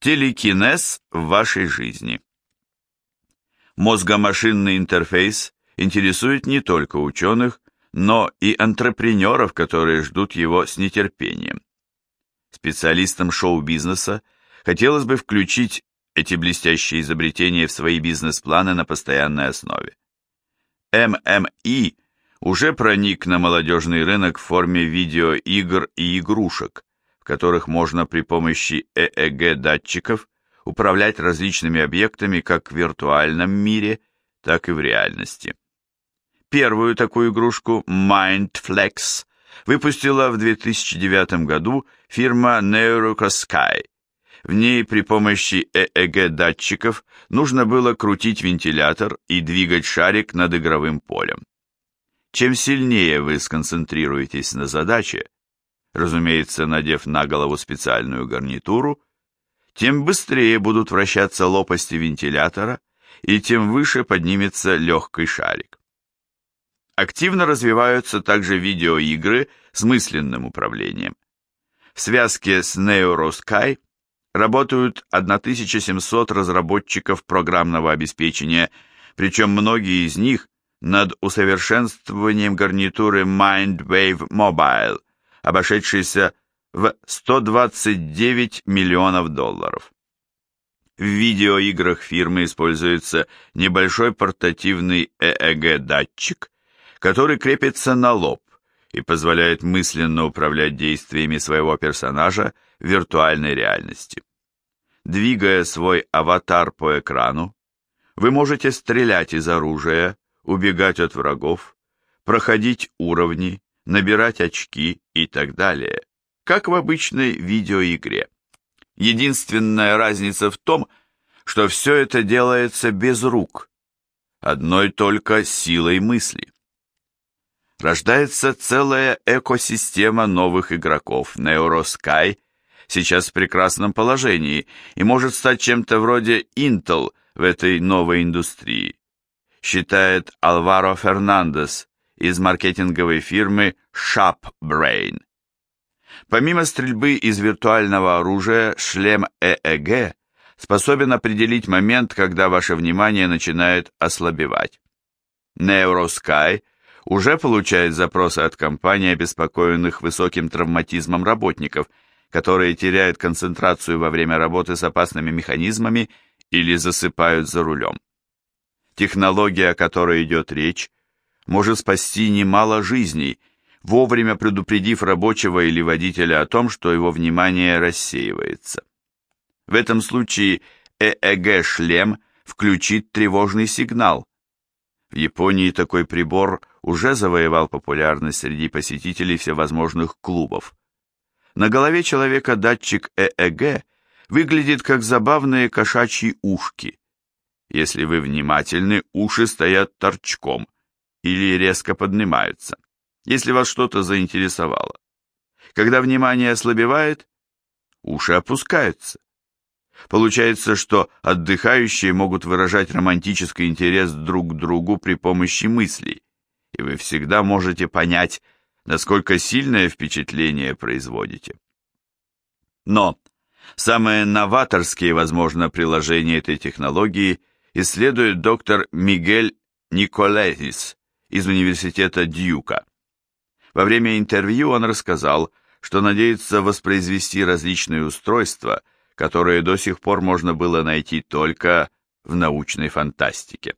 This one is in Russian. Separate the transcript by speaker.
Speaker 1: Телекинез в вашей жизни. Мозгомашинный интерфейс интересует не только ученых, но и антрепренеров, которые ждут его с нетерпением. Специалистам шоу-бизнеса хотелось бы включить эти блестящие изобретения в свои бизнес-планы на постоянной основе. ММИ уже проник на молодежный рынок в форме видеоигр и игрушек, которых можно при помощи ЭЭГ-датчиков управлять различными объектами как в виртуальном мире, так и в реальности. Первую такую игрушку MindFlex выпустила в 2009 году фирма NeuroSky. В ней при помощи ЭЭГ-датчиков нужно было крутить вентилятор и двигать шарик над игровым полем. Чем сильнее вы сконцентрируетесь на задаче, разумеется, надев на голову специальную гарнитуру, тем быстрее будут вращаться лопасти вентилятора и тем выше поднимется легкий шарик. Активно развиваются также видеоигры с мысленным управлением. В связке с NeuroSky работают 1700 разработчиков программного обеспечения, причем многие из них над усовершенствованием гарнитуры MindWave Mobile, обошедшейся в 129 миллионов долларов. В видеоиграх фирмы используется небольшой портативный ЭЭГ-датчик, который крепится на лоб и позволяет мысленно управлять действиями своего персонажа в виртуальной реальности. Двигая свой аватар по экрану, вы можете стрелять из оружия, убегать от врагов, проходить уровни, набирать очки и так далее, как в обычной видеоигре. Единственная разница в том, что все это делается без рук, одной только силой мысли. Рождается целая экосистема новых игроков. NeuroSky сейчас в прекрасном положении и может стать чем-то вроде Intel в этой новой индустрии, считает Алваро Фернандес из маркетинговой фирмы ShopBrain. Помимо стрельбы из виртуального оружия, шлем ЭЭГ способен определить момент, когда ваше внимание начинает ослабевать. NeuroSky уже получает запросы от компаний, обеспокоенных высоким травматизмом работников, которые теряют концентрацию во время работы с опасными механизмами или засыпают за рулем. Технология, о которой идет речь, может спасти немало жизней, вовремя предупредив рабочего или водителя о том, что его внимание рассеивается. В этом случае ЭЭГ-шлем включит тревожный сигнал. В Японии такой прибор уже завоевал популярность среди посетителей всевозможных клубов. На голове человека датчик ЭЭГ выглядит как забавные кошачьи ушки. Если вы внимательны, уши стоят торчком или резко поднимаются, если вас что-то заинтересовало. Когда внимание ослабевает, уши опускаются. Получается, что отдыхающие могут выражать романтический интерес друг к другу при помощи мыслей, и вы всегда можете понять, насколько сильное впечатление производите. Но самые новаторские, возможно, приложения этой технологии исследует доктор Мигель Николетис из университета Дьюка. Во время интервью он рассказал, что надеется воспроизвести различные устройства, которые до сих пор можно было найти только в научной фантастике.